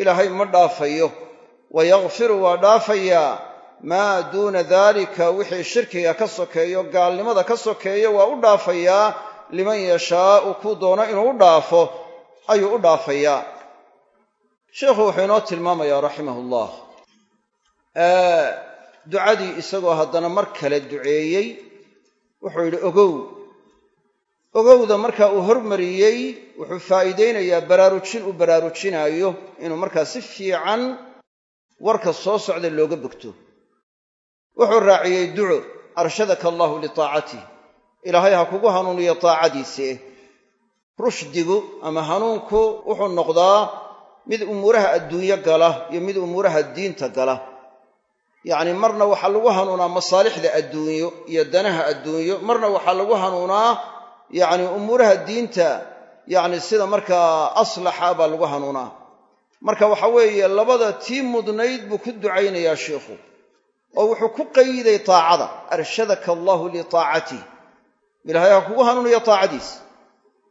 ilaahay ma dhaafayo. Wa yakfiru waa dhaafayaa maa duuna daalika wixii shirkiga ka sokeeyo gaalnimada ka sokeeyo waa u dhaafayaa liman yashaau kuu doono inuu u dhaafo ayuu u dhaafayaa sheikhu wuxuu inoo tilmaamayaa raximah ullah ducadii isagoo haddana mar kale duceeyey wuxuu yidhi ogow ogowda markaa uu hormariyey wuxuu faa'iidaynayaa baraarujin uu baraarujinaayo inuu markaa si fiican warka soo socda looga bogto. Wuxuu raaciyey duco arshadaka allaahu litaacatih ilaahay ha kugu hanuuniyo taacadiise rushdigu ama hanuunku wuxuu noqdaa mid umuuraha adduunyo gala iyo mid umuuraha diinta gala. Yacni marna waxaa lagu hanuunaa masaalixda adduunyo iyo danaha adduunyo marna waxaa lagu hanuunaa yacni umuuraha diinta yacni sida markaa aslaxa baa lagu hanuunaa. Marka waxa weeye labada tii mudnayd buu ku ducaynayaa sheikhu oo wuxuu ku qayday taacada. Arshadaka allaahu litaacatih ilaahay ha kugu hanuuniyo taacadiisa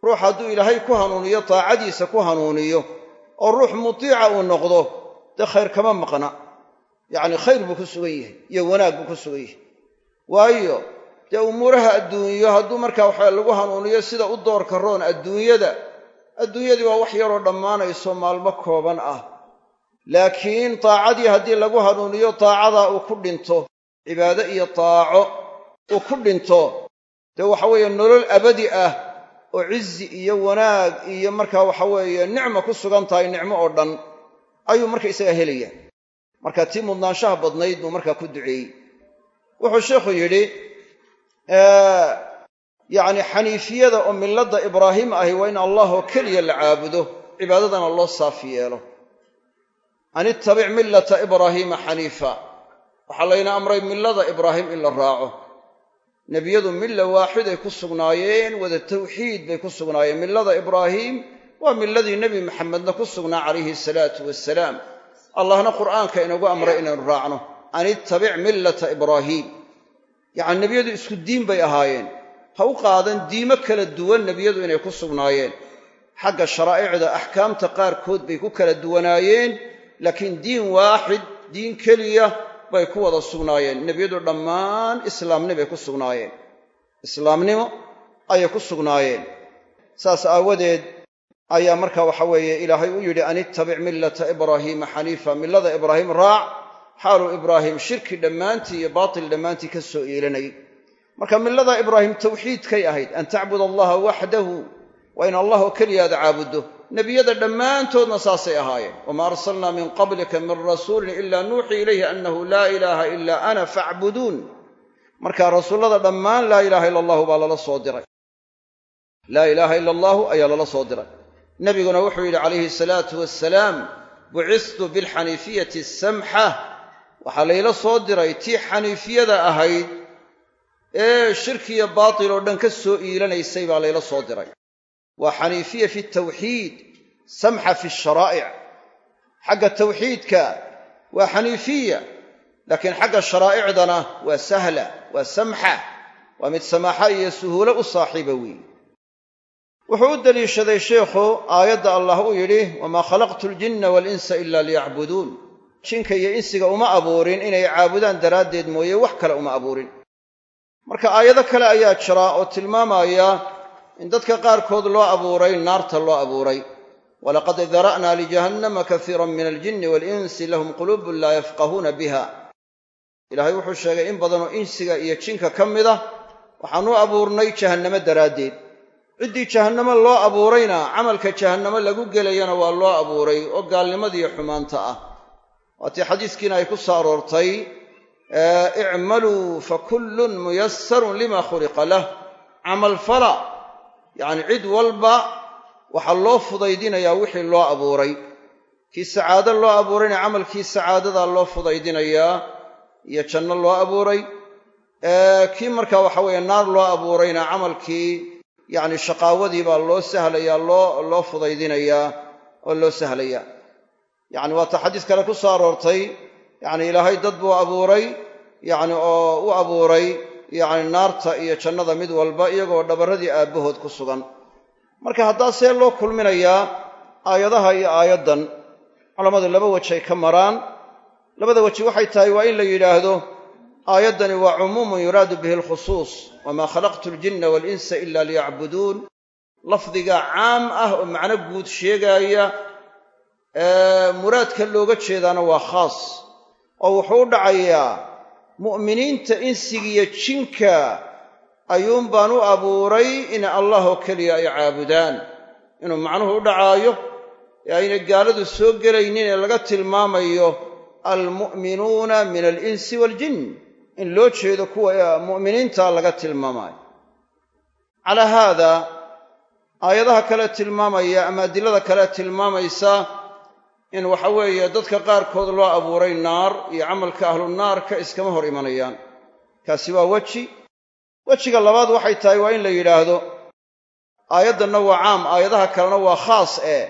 ruux hadduu ilaahay ku hanuuniyo taacadiisa ku hanuuniyo oo ruux mutiica uu noqdo dee khayr kama maqna yacni khayr buu ku sugan yahay iyo wanaag buu ku sugan yahay. Waayo dee umuuraha adduunyo hadduu markaa waxa lagu hanuuniyo sida u doorka roon adduunyada. Adduunyadii waa wax yaroo dhammaanayso maalmo kooban ah. Laakiin taacadii haddii lagu hanuuniyo taacadaa uu ku dhinto cibaado iyo taaco uu ku dhinto dee waxa weeye nolol abadi ah oo cizi iyo wanaag iyo markaa waxa weeye nicma ku sugan tahay nicmo oo dhan ayuu marka isagaa helaya marka tii mudnaanshaha badnayd buu markaa ku duceeyey. Wuxuu sheikhu yidhi yacni xaniifiyada oo milladda ibraahim ahi waa in allah oo keliya la caabudo cibaadadana loo saafi yeelo. An ittabic millata ibraahiima xaniifa. Waxaa layna amray millada ibraahim in la raaco. Nebiyadu milla waaxiday ku sugnaayeen wada tawxiid bay ku sugnaayeen. Millada ibraahim waa milladii nebi maxamedna ku sugnaa calayhi salaatu wasalaam allahna qur'aanka inagu amray inaynu raacno. An ittabic millata ibraahiim yacni nebiyadu isku diin bay ahaayeen. Ha u qaadan diimo kala duwan nebiyadu inay ku sugnaayeen. Xagga sharaa'icda axkaamta qaarkood bay ku kala duwanaayeen laakiin diin waaxid diin keliya bay ku wada sugnaayeen. Nebiyadu dhammaan islaamnimo bay ku sugnaayeen. Islaamnimo ayay ku sugnaayeen. Saas aawadeed ayaa marka waxa weeye ilaahay u yidhi an ittabic millata ibraahiima xaniifa millada ibraahim raac xaaluu ibraahim shirki dhammaantii iyo baatil dhammaantii ka soo eelanayay marka millada ibraahim tawxiidkay ahayd an tacbud allaha waxdahu waa in allah oo keliyaada caabuddo nebiyada dhammaantoodna saasay ahaayeen. Wamaa arsalnaa min qablika min rasuulin ilaa nuuxii ilayhi annahu laa ilaaha ilaa ana facbuduun marka rasuullada dhammaan laa ilaaha ila allahu baa lala soo diray. Laa ilaaha ila allahu ayaa lala soo diray. Nebiguna wuxuu yidhi calayhi salaatu wasalaam bucistu bilxaniifiyati asamxa waxaa layla soo diray tii xaniifiyada ahayd ee shirkiya baatil oo dhan ka soo iilanaysay baa layla soo diray. Waa xaniifiya fi tawxiid samxa fi sharaa'ic. Xagga tawxiidka waa xaniifiya laakiin xagga sharaa'icdana waa sahla waa samxa waa mid samaaxa iyo suhuulo u saaxiiba weeye wuxuu u deliishaday sheikhu aayadda allah uu yidhi wamaa khalaqtu aljinna waalinsa ila liyacbuduun jinka iyo insiga uma abuurin inay caabudaan daraaddeed mooye wax kale uma abuurin. Marka aayado kale ayaa jira oo tilmaamaya in dadka qaarkood loo abuuray naarta loo abuuray. Walaqad dara'naa lijahannama kasiiran min aljinni waalinsi lahum quluubun laa yafqahuuna biha. Ilaahay wuxuu sheegay in badanoo insiga iyo jinka ka mid ah waxaan u abuurnay jahannamo daraaddeed. Ciddii jahannamo loo abuurayna camalka jahannamo lagu gelayana waa loo abuuray oo gaalnimadiiyo xumaanta ah waatii xadiiskiina ay ku soo aroortay icmaluu fakullun muyasarun lima khuliqa lah. Camalfala yacni cid walba waxaa loo fudaydinayaa wixii loo abuuray. Kii sacaado loo abuurayna camalkii sacaadadaa loo fudaydinayaa iyo janno loo abuuray. Kii markaa waxa weeye naar loo abuurayna camalkii yacni shaqaawadii baa loo sahlayaa loo loo fudaydinayaa oo loo sahlayaa yacni waata xadiis kale ku soo aroortay. Yacni ilaahay dad buu abuuray. Yacni oo u abuuray yacni naarta iyo jannada mid walba iyagoo dhabarradii aabbahood ku sugan. Marka haddaa see loo kulminayaa aayadaha iyo aayaddan culammadu laba wejay ka maraan. Labada weji waxay tahay waa in la yidhaahdo aayaddani waa cumuumun yuraadu bihi alkhusuus wamaa khalaqtu aljinna waalinsa ila liyacbuduun. Lafdiga caam ah oo macno guud sheegaaya muraadka looga jeedaana waa khaas oo wuxuu u dhacayaa mu'miniinta insigiyo jinka. Ayuun baan u abuuray in allah oo keliya ay caabudaan. Inuu macnuhu u dhacaayo ee aynay gaaladu soo gelaynin ee laga tilmaamayo almu'minuuna min alinsi waaljin in loo jeedo kuwa mu'miniinta laga tilmaamaayo. Calaa haada aayadaha kale tilmaamaya ama adilada kale tilmaamaysa in waxa weeye dadka qaarkood loo abuuray naar iyo camalka ahlu naarka iskama hor imanayaan. Kaasi waa weji. Wejiga labaad waxay tahay waa in la yidhaahdo aayaddanna waa caam aayadaha kalena waa khaas eh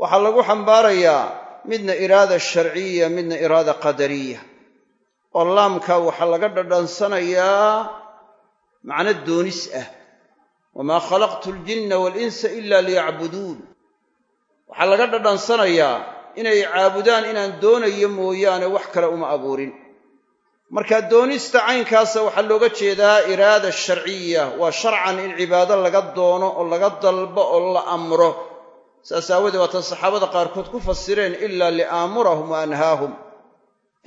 waxaa lagu xambaarayaa midna iraada sharciya midna iraada qadariya. Oo laamka waxaa laga dhadhansanayaa macno doonis ah. Wamaa khalaqtu aljinna waalinsa ila liyacbuduun. Waxaa laga dhadhansanayaa inay caabudaan inaan doonayo mooyaane wax kale uma abuurin. Marka doonista caynkaasa waxaa looga jeedaa iraada sharciya. Waa sharcan in cibaado laga doono oo laga dalbo oo la amro. Saas aawadee waatan saxaabada qaarkood ku fasireen ilaa liaamurahum wa anhaahum.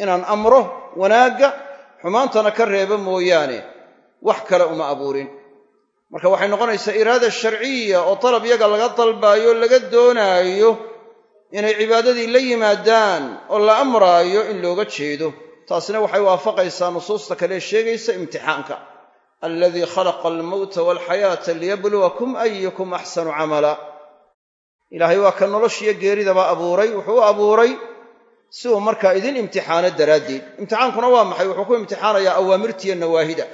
Inaan amro wanaagga xumaantana ka reebo mooyaane. Wax kale uma abuurin. Marka waxay noqonaysaa iraada sharciya oo dalab yaga laga dalbaayo laga doonaayo inay cibaadadii la yimaadaan oo la amraayo in looga jeedo. Taasina waxay waafaqaysaa nusuusta kale sheegaysa imtixaanka. Aladii khalaqa almowta walxayaata liyabluwakum ayukum axsanu camala. Ilaahay waa ka noloshiyo geeridaba abuuray wuxuu abuuray si uu markaa idin imtixaano daraaddeed. Imtixaankuna waa maxay? Wuxuu ku imtixaanayaa awaamirtiiyo nawaahida.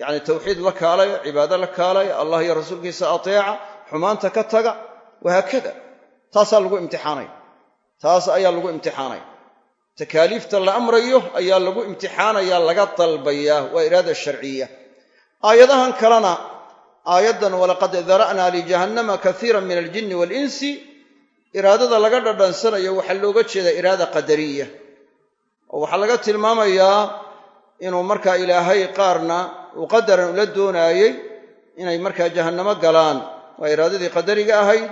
Yacni tawxiid la kaalaya cibaado la kaalaya allah iyo rasuulkiisa ateeca xumaanta ka taga wahaakada taasaa lagu imtixaanaya taas ayaa lagu imtixaanaya takaaliifta la amrayo ayaa lagu imtixaanaya laga dalbayaa waa iraada sharciya. Aayadahan kalena aayaddan walaqad dara'naa lijahannama kaiira min aljinni waalinsi iraadada laga dhadhansanayo waxaa looga jeedaa iraada qadariya. Oo waxaa laga tilmaamayaa inuu markaa ilaahay qaarna uu qadaran ula doonaayey inay markaa jahannamo galaan. Waa iraadadii qadariga ahayd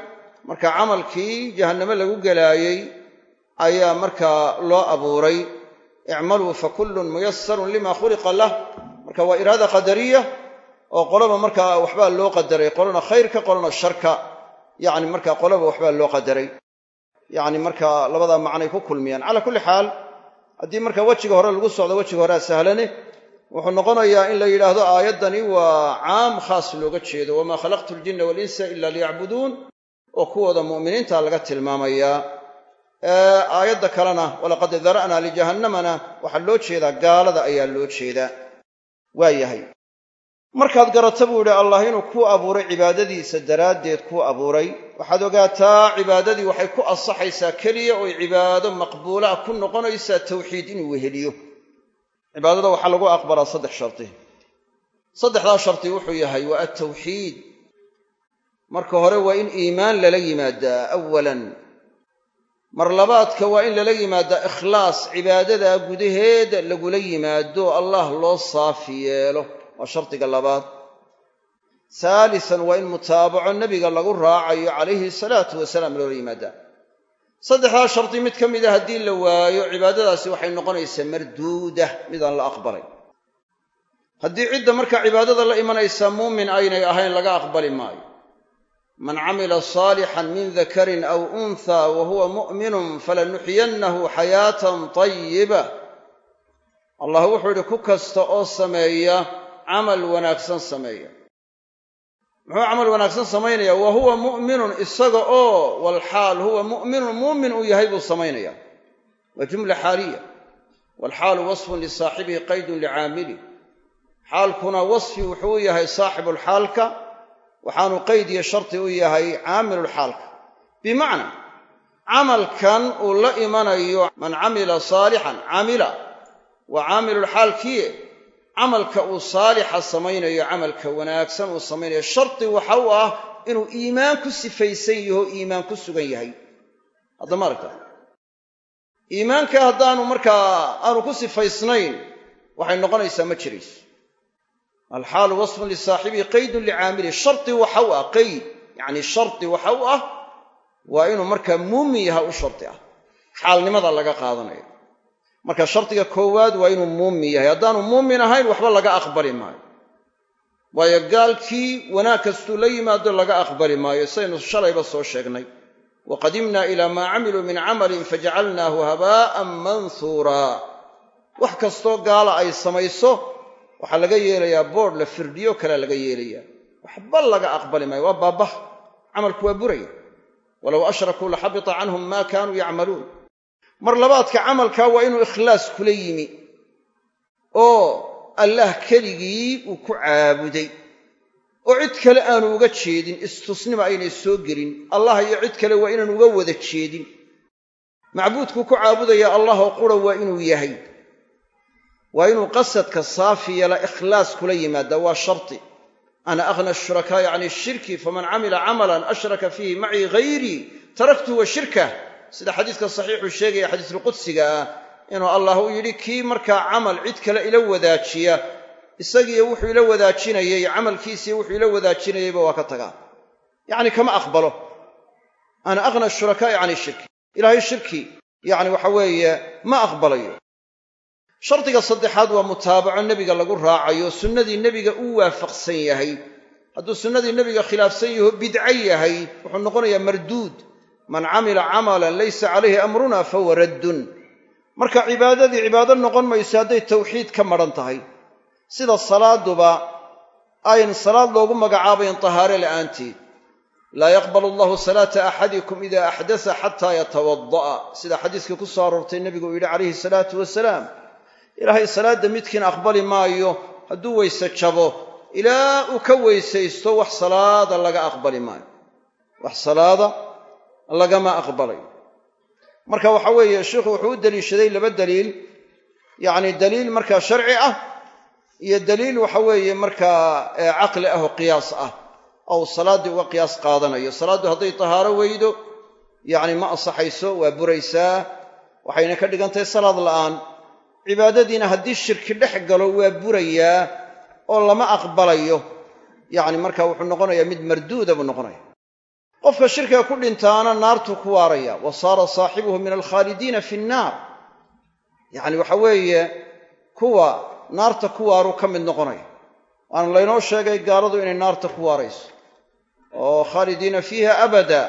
marka camalkii jahannamo lagu gelaayey ayaa markaa loo abuuray. Icmaluu fa kullun muyasarun lima khuliqa lah. Marka waa iraada qadariya oo qolaba markaa waxbaa loo qadaray. Qolana khayrka qolana sharka. Yacni markaa qolaba waxbaa loo qadaray. Yacni markaa labadaa macnay ku kulmiyaan. Calaa kulli xaal haddii marka wejiga hore lagu socdo wejiga horea sahlane wuxuu noqonayaa in la yidhaahdo aayaddani waa caam khaas looga jeedo. Wamaa khalaqtu ljinna waalinsa ila liyacbuduun oo kuwooda mu'miniinta laga tilmaamayaa aayadda kalena walaqad dara'naa lijahannamana waxaa loo jeedaa gaalada ayaa loo jeedaa. Waa yahay. Markaad garata buu yidhi allah inuu kuu abuuray cibaadadiisa daraaddeed kuu abuuray. Waxaad ogaataa cibaadadii waxay ku ansaxaysaa keliya oy cibaado maqbuulaa ku noqonaysaa tawxiid inuu weheliyo. Cibaadada waxaa lagu aqbalaa saddex shardi saddexdaa shardi wuxuu yahay waa altawxiid marka hore waa in iimaan lala yimaadaa awalan mar labaadka waa in lala yimaadaa ikhlaas cibaadadaa gudaheeda lagula yimaado allah loo saafi yeelo waa shardiga labaad. Haalisan waa in mutaabaco nebiga lagu raacayo calayhi salaatu wasalaam loola yimaadaa. Saddexdaa shardi mid ka mida haddii la waayo cibaadadaasi waxay noqonaysaa marduudah midaan la aqbalay haddii cidda markaa cibaadada la imanaysaa muumin aynay ahayn laga aqbali maayo man camila saalixan min dakarin aw unthaa wa huwa mu'minun falanuxyiyannahu xayaatan tayiba allah wuxuu yidhi ku kasta oo sameeya camal wanaagsan sameeya. Muxuu camal wanaagsan samaynaya wa huwa mu'minun isaga oo walxaal huwa mu'minun muumin uu yahay buu samaynaya waa jumla xaaliya. Waalxaalu wasfun lisaaxibihi qaydun licaamilih xaalkuna wasfi wuxuu yahay saaxibulxaalka waxaanu qayd iyo sharti u yahay caamilulxaalka bimacnaa camalkan uu la imanayo man camila saalixan camila waa caamilulxaalkiie camalka uu saalixa samaynayo camalka wanaagsan uu samaynayo shardi waxa u ah inuu iimaan ku sifaysan yaho iimaan ku sugan yahay. Haddama aragta iimaanka haddaanu markaa aanu ku sifaysnayn waxay noqonaysaa ma jirayso alxaalu wasfun lisaaxibihi qaydun licaamilihi shardi waxa u ah qayd yacni shardi waxa u ah waa inuu markaa muumin yaha u shardi ah xaalnimada laga qaadanayo marka shardiga koowaad waa inuu muumin yahay haddaanu muumin ahayn waxba laga aqbali maayo waayo gaalkii wanaag kastuu la yimaado laga aqbali maayo saynu shalayba soo sheegnay wa qadimnaa ilaa maa camiluu min camalin fajacalnaahu habaa'an manhuuraa wax kastoo gaala ay samayso waxaa laga yeelayaa boodh la firdhiyo kalea laga yeelayaa. Waxba laga aqbali maayo. Waa baabah. Camalku waa buraya walow ashrakuu laxabita canhum maa kaanuu yacmaluun. Mar labaadka camalkaa waa inuu ikhlaas kula yimi. Oo allaah keligii uu ku caabuday. Oo cid kale aanu uga jeedin. Istusnima aynay soo gelin. Allah iyo cid kale waa inaan uga wada jeedin. Macbuudkuu ku caabudaya allahoo qura waa inuu yahay waa inuu qasadka saafi yeela ikhlaas kula yimaada waa sharti. Ana aghna ashurakaa'i can ishirki faman camila camalan ashraka fiihi macii hayrii taraktuhu wa shirkah sida xadiiska saxiixuu sheegaya xadiisulqudsiga ah inuu allah u yidhi kii markaa camal cid kale ila wadaajiya isagiiyo wuxuu ila wadaajinayey camalkiisiiyo wuxuu ila wadaajinayeyba waa ka tagaa. Yacni kama aqbalo. Ana aghna ashurakaa'i can ishirki ilaahay shirki yacni waxa weeye ma aqbalayo shardiga saddexaad waa mutaabaco nebiga lagu raacayo sunnadii nebiga uu waafaqsan yahay. Hadduu sunnadii nebiga khilaafsan yaho bidco yahay wuxuu noqonayaa marduud. Man camila camalan laysa calayhi amruna fahuwa raddun. Marka cibaadadii cibaado noqon mayso hadday tawxiid ka madhan tahay. Sida salaaduba ayn salaad loogu magacaabayn tahaare la'aanteed. Laa yaqbalu allahu salaata axadikum ida axdasa xataa yatawada'a sida xadiiskii ku soo aroortay nebigu uu yidhi calayhi salaatu wasalaam ilaahay salaadda midkiin aqbali maayo hadduu weyse jabo ilaa uu ka weysaysto wax salaada laga aqbali maayo. Wax salaada lagama aqbalayo marka waxa weeye sheikhu wuxuu u deliishaday laba daliil. Yacni daliil markaa sharci ah iyo daliil waxa weeye markaa caqli ah oo qiyaas ah. Ou salaaddii uga qiyaas qaadanayo. Salaaddu hadday tahaaro weydo yacni ma ansaxayso waa buraysaa waxayna ka dhigan tahay salaad la'aan cibaadadiina haddii shirki dhex galo waa burayaa oo lama aqbalayo. Yacni marka wuxuu noqonayaa mid marduuda buu noqonaya. Qofka shirkiga ku dhintaana naartuu ku waaraya. Wa saara saaxibuhu min alkhaalidiina fi nnaar. Yacni waxa weeye kuwa naarta ku waaruu ka mid noqonaya. Waana laynoo sheegay gaaladu inay naarta ku waarayso. Oo khaalidiina fiiha abada.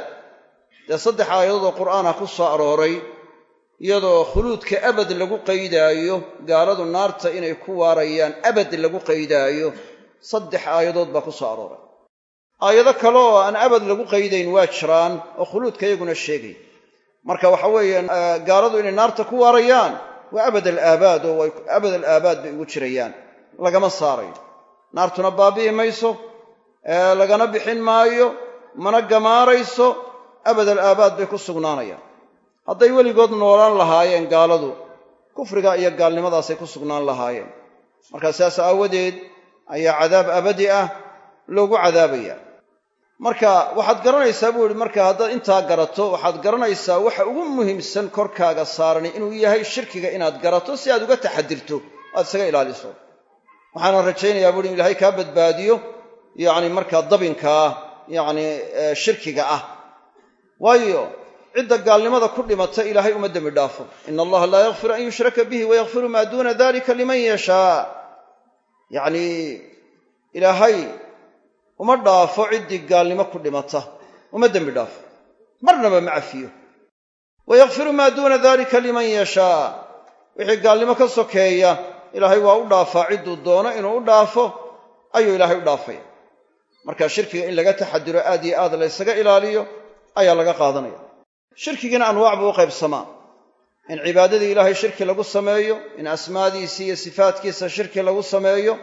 Dee saddex aayadood oo qur'aana ku soo arooray iyadoo khuluudka abad lagu qaydaayo gaaladu naarta inay ku waarayaan abad lagu qaydaayo saddex aayadood baa ku soo arooray. Aayado kale oo aan abad lagu qaydayn waa jiraan oo khuluudka iyaguna sheegay. Marka waxa weeye gaaladu inay naarta ku waarayaan waa abad alaabaad oo abad alaabaad bay ugu jirayaan. Lagama saarayo. Naartuna baabi'i mayso lagana bixin maayo mana gamaarayso abad alaabaad bay ku sugnaanayaan hadday weligood noolaan lahaayeen gaaladu kufriga iyo gaalnimadaasay ku sugnaan lahaayeen. Markaa sidaas aawadeed ayaa cadaab abadi ah loogu cadaabaya. Marka waxaad garanaysaa buu ihi marka haddaad intaa garato waxaad garanaysaa waxa ugu muhiimsan korkaaga saarani inuu yahay shirkiga inaad garato si aad uga taxadirto aad isaga ilaaliso. Waxaana rajaynayaa buuhi in ilaahay kaa badbaadiyo yacni markaa dabinkaa yacni shirkiga ah. Waayo cidda gaalnimada ku dhimata ilaahay uma dembi dhaafo. Ina allaha laa yakfiru an yushraka bihi wayakfiru maa duuna dalika liman yashaa yacni ilaahay uma dhaafo ciddii gaalnimo ku dhimata uma dembi dhaafo. Marnaba ma cafiyo. Wayakfiru maa duuna dalika liman yashaa wixii gaalnimo ka sokeeya ilaahay waa u dhaafaa cidduu doono inuu u dhaafo ayuu ilaahay u dhaafaya. Marka shirkiga in laga taxadiro aad iyo aad la ysaga ilaaliyo ayaa laga qaadanaya shirkigiina anwaac buu u qaybsamaa. In cibaadadii ilaahay shirki lagu sameeyo in asmaadiisa iyo sifaatkiisa shirki lagu sameeyo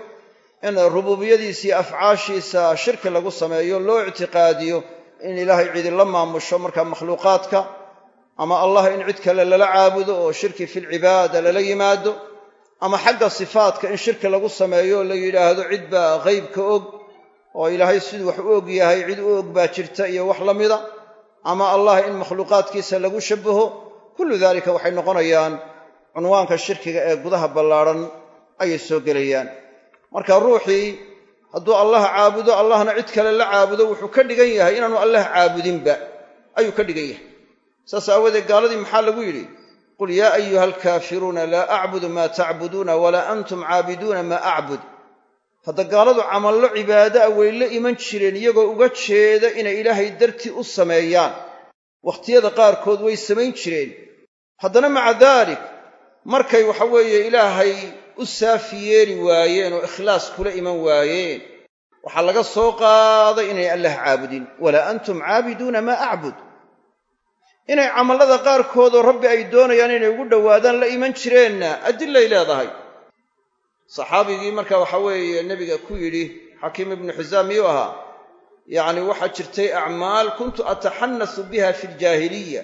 in rubuubiyadiisa iyo afcaashiisa shirki lagu sameeyo loo ictiqaadiyo in ilaahay cidi la maamusho marka makhluuqaadka ama allah in cid kale lala caabudo oo shirki filcibaada lala yimaado ama xagga sifaatka in shirki lagu sameeyo la yidhaahdo cid baa ghaybka og oo ilaahay siduu wax u og yahay cid u og baa jirta iyo wax la mida ama allah in makhluuqaadkiisa lagu shabbaho kullu daalika waxay noqonayaan cunwaanka shirkiga ee gudaha ballaadhan ayay soo gelayaan. Marka ruuxii hadduu allah caabudo allahna cid kale la caabudo wuxuu ka dhigan yahay inaanu allah caabudinba ayuu ka dhigan yahay. Saas aawadeed gaaladii maxaa lagu yidhi? Qul yaa ayuha alkaafiruuna laa acbudu maa tacbuduuna walaa antum caabiduuna maa acbud hadda gaaladu camallo cibaado a way la iman jireen iyagoo uga jeeda inay ilaahay dartii u sameeyaan. Wakhtiyada qaarkood way samayn jireen. Haddana maca daalik markay waxa weeye ilaahay u saafi yeeli waayeen oo ikhlaas kula iman waayeen waxaa laga soo qaaday inay allah caabudin. Walaa antum caabiduuna maa acbud. Inay camallada qaarkoodoo rabbi ay doonayaan inay ugu dhowaadaan la iman jireenna adilay leedahay saxaabigii marka waxa weeye nebiga ku yidhi xakiim ibnu xisaam miyuu ahaa? Yacni waxaa jirtay acmaal kuntu ataxannasu biha fi ljaahiliya.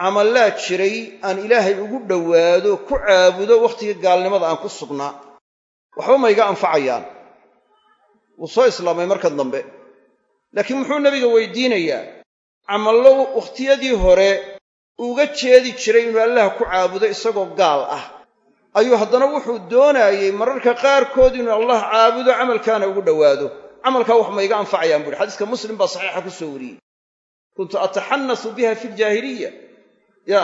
Camallaa jiray aan ilaahay ugu dhowaado ku caabudo wakhtiga gaalnimada aan ku sugnaa. Waxba ma iga anfacayaan. Wuu soo islaamay marka dambe. Laakiin muxuu nebiga weydiinayaa? Camallo wakhtiyadii hore uga jeedi jiray inuu allah ku caabudo isagoo gaal ah ayuu haddana wuxuu doonaayey mararka qaarkood inuu allah caabudo camalkaana ugu dhowaado. Camalkaa wax ma iga anfacayaan buuhi xadiiska muslim baa saxiixa ku soo wariyey. Kuntu ataxannasu biha fi ljaahiliya. Ya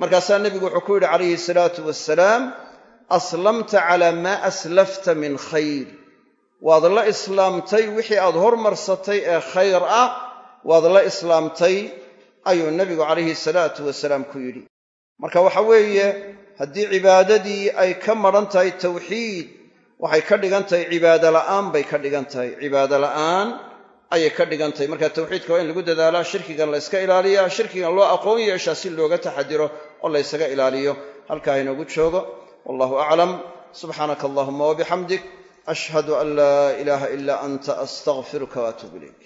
markaasaa nebigu wuxuu ku yidhi calayhi salaatu wasalaam aslamta calaa maa aslafta min khayr. Waad la islaamtay wixii aad hormarsatay ee khayr ah waad la islaamtay ayuu nebigu calayhi salaatu wasalaam ku yidhi. Marka waxa weeye haddii cibaadadii ay ka madhan tahay tawxiid waxay ka dhigan tahay cibaado la'aan bay ka dhigan tahay. Cibaado la'aan ayay ka dhigan tahay. Marka tawxiidka waa in lagu dadaalaa shirkigan la yska ilaaliyaa shirkigan loo aqoon yeeshaa si looga taxadiro oo la ysaga ilaaliyo. Halkaa inoogu joogo. Wallahu aclam subxaanaka allahuma wabixamdik ashhadu an laa ilaaha ilaa anta astaqfiruka waatuub ilayk